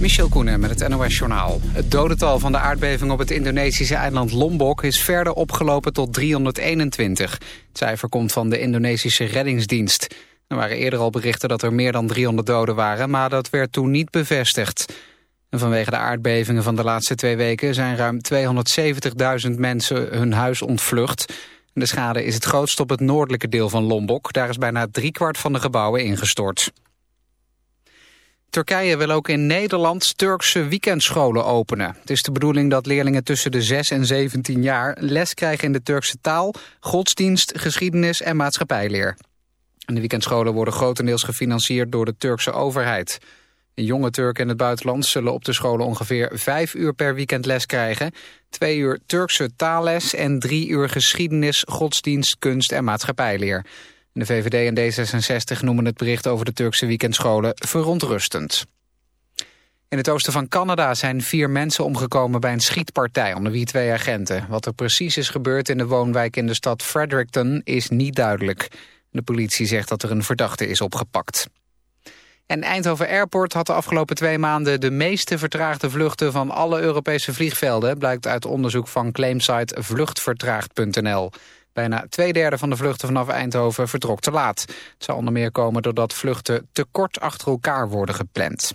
Michel Koenen met het NOS-journaal. Het dodental van de aardbeving op het Indonesische eiland Lombok... is verder opgelopen tot 321. Het cijfer komt van de Indonesische reddingsdienst. Er waren eerder al berichten dat er meer dan 300 doden waren... maar dat werd toen niet bevestigd. En vanwege de aardbevingen van de laatste twee weken... zijn ruim 270.000 mensen hun huis ontvlucht... De schade is het grootst op het noordelijke deel van Lombok. Daar is bijna driekwart van de gebouwen ingestort. Turkije wil ook in Nederland Turkse weekendscholen openen. Het is de bedoeling dat leerlingen tussen de 6 en 17 jaar les krijgen in de Turkse taal, godsdienst, geschiedenis en maatschappijleer. de weekendscholen worden grotendeels gefinancierd door de Turkse overheid. Jonge Turken in het buitenland zullen op de scholen ongeveer vijf uur per weekend les krijgen. Twee uur Turkse taalles en drie uur geschiedenis, godsdienst, kunst en maatschappijleer. De VVD en D66 noemen het bericht over de Turkse weekendscholen verontrustend. In het oosten van Canada zijn vier mensen omgekomen bij een schietpartij onder wie twee agenten. Wat er precies is gebeurd in de woonwijk in de stad Fredericton is niet duidelijk. De politie zegt dat er een verdachte is opgepakt. En Eindhoven Airport had de afgelopen twee maanden de meeste vertraagde vluchten van alle Europese vliegvelden, blijkt uit onderzoek van claimsite vluchtvertraagd.nl. Bijna twee derde van de vluchten vanaf Eindhoven vertrok te laat. Het zou onder meer komen doordat vluchten te kort achter elkaar worden gepland.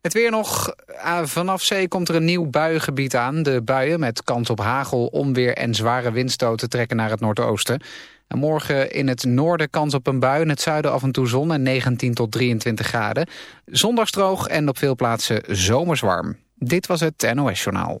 Het weer nog. Ah, vanaf zee komt er een nieuw buiengebied aan. De buien met kans op hagel, onweer en zware windstoten trekken naar het noordoosten. En morgen in het noorden kans op een bui. In het zuiden af en toe zon en 19 tot 23 graden. Zondags droog en op veel plaatsen zomers warm. Dit was het NOS Journaal.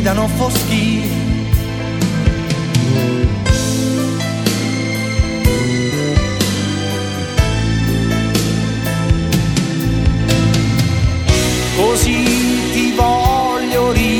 Gridano foschi. Così ti voglio ricordare,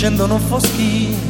scendono foschi.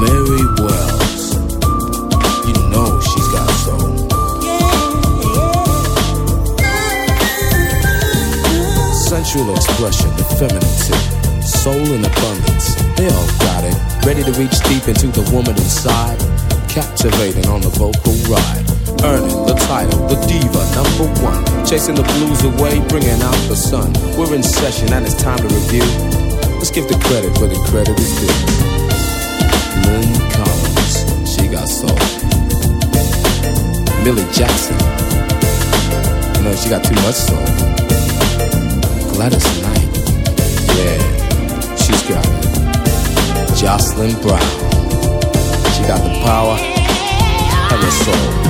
Mary Wells. You know she's got soul. Sensual expression, effeminacy, soul in abundance. They all got it. Ready to reach deep into the woman inside. Captivating on the vocal ride. Earning the title, the diva number one. Chasing the blues away, bringing out the sun. We're in session and it's time to review. Let's give the credit where the credit is due. Lyn Collins, she got soul. Millie Jackson, you know she got too much soul. Gladys Knight, yeah, she's got it. Jocelyn Brown, she got the power and the soul.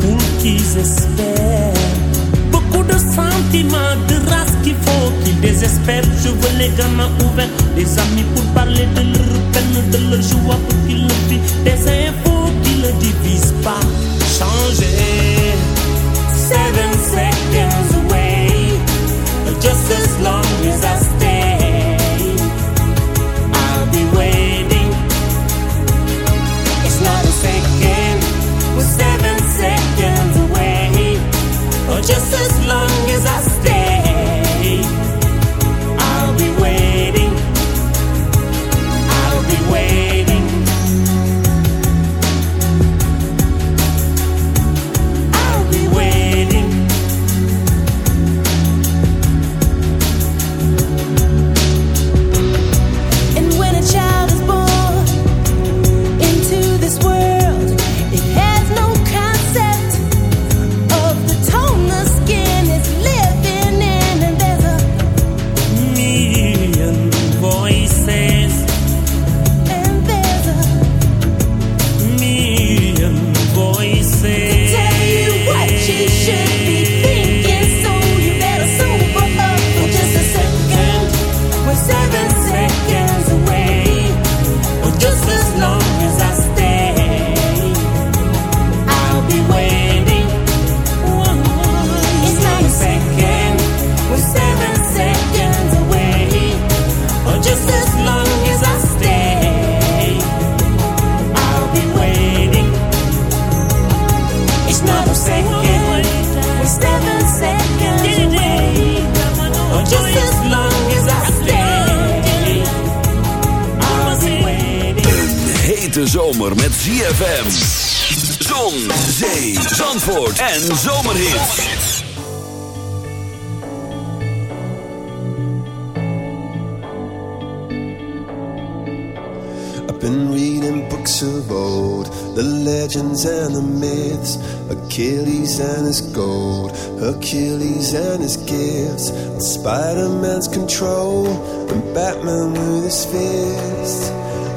pour qu'ils espèrent. Beaucoup de sentiments, de race qu'il faut qu'ils désespèrent. Je veux les gamins ouverts, des amis pour parler de leur peine, de leur joie pour qu'ils le vivent. Des infos qui ne divisent pas. Changer. Seven seconds away. Just as long as I hete zomer met ZFM. Zon, zee, zandvoort en zomerhits. I've been reading books of old, the legends and the myths, Achilles and his gold, Hercules and his gifts, Spider-Man's control, and Batman with his fist.